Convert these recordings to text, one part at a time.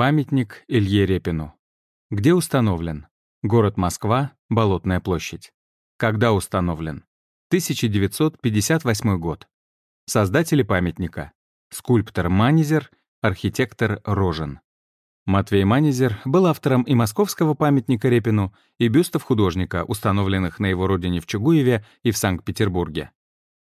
Памятник Илье Репину. Где установлен? Город Москва, Болотная площадь. Когда установлен? 1958 год. Создатели памятника. Скульптор Манизер, архитектор Рожен. Матвей Манизер был автором и московского памятника Репину, и бюстов художника, установленных на его родине в Чугуеве и в Санкт-Петербурге.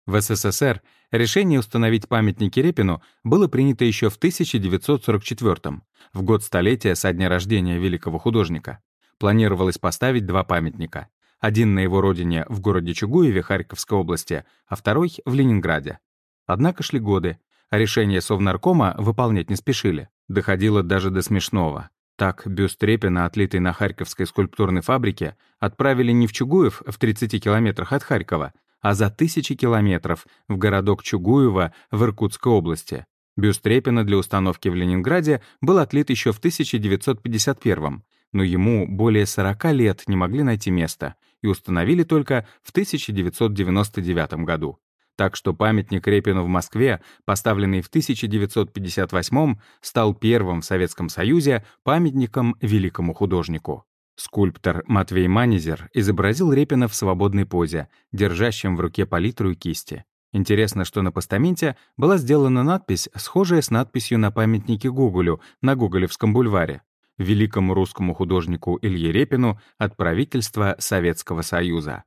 В СССР решение установить памятники Репину было принято еще в 1944 в год столетия со дня рождения великого художника. Планировалось поставить два памятника. Один на его родине в городе Чугуеве Харьковской области, а второй — в Ленинграде. Однако шли годы, а решение Совнаркома выполнять не спешили. Доходило даже до смешного. Так, бюст Репина, отлитый на Харьковской скульптурной фабрике, отправили не в Чугуев в 30 километрах от Харькова, а за тысячи километров в городок Чугуево в Иркутской области. Бюст Репина для установки в Ленинграде был отлит еще в 1951 но ему более 40 лет не могли найти место и установили только в 1999 году. Так что памятник Репину в Москве, поставленный в 1958 стал первым в Советском Союзе памятником великому художнику. Скульптор Матвей Манизер изобразил Репина в свободной позе, держащем в руке палитру и кисти. Интересно, что на постаменте была сделана надпись, схожая с надписью на памятнике Гоголю на Гоголевском бульваре. Великому русскому художнику Илье Репину от правительства Советского Союза.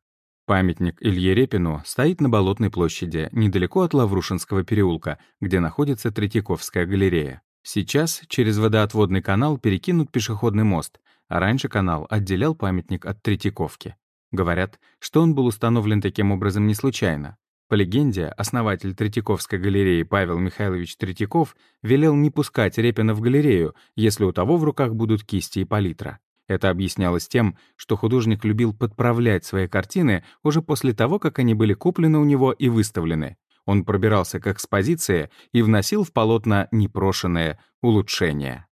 Памятник Илье Репину стоит на Болотной площади, недалеко от Лаврушинского переулка, где находится Третьяковская галерея. Сейчас через водоотводный канал перекинут пешеходный мост, а раньше канал отделял памятник от Третьяковки. Говорят, что он был установлен таким образом не случайно. По легенде, основатель Третьяковской галереи Павел Михайлович Третьяков велел не пускать Репина в галерею, если у того в руках будут кисти и палитра. Это объяснялось тем, что художник любил подправлять свои картины уже после того, как они были куплены у него и выставлены. Он пробирался к экспозиции и вносил в полотна непрошенные улучшения.